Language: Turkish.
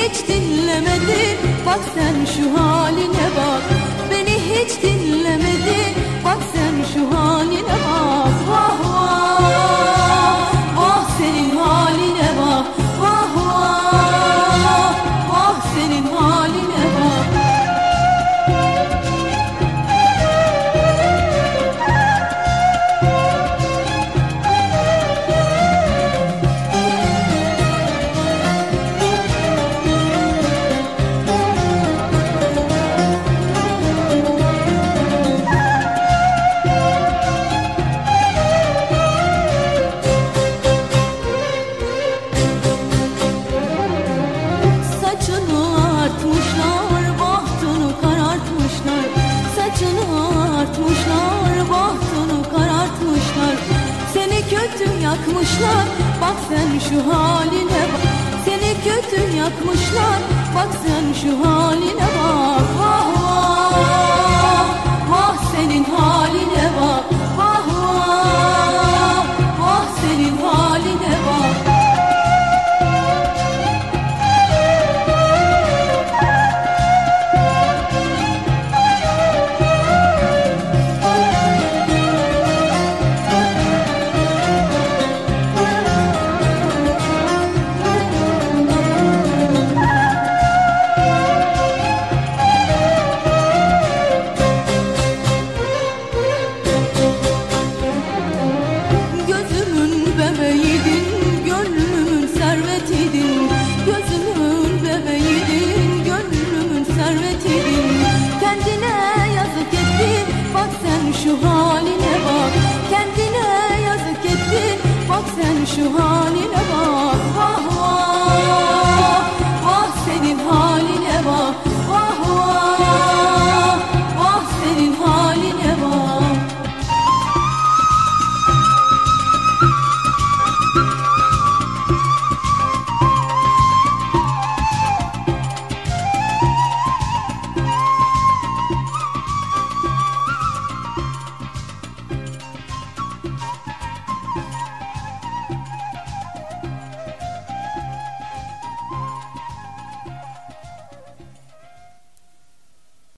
hiç dinlemedin Bak sen şu haline bak. Yakmışlar, bak sen şu haline bak. Seni kötü yakmışlar, bak sen şu haline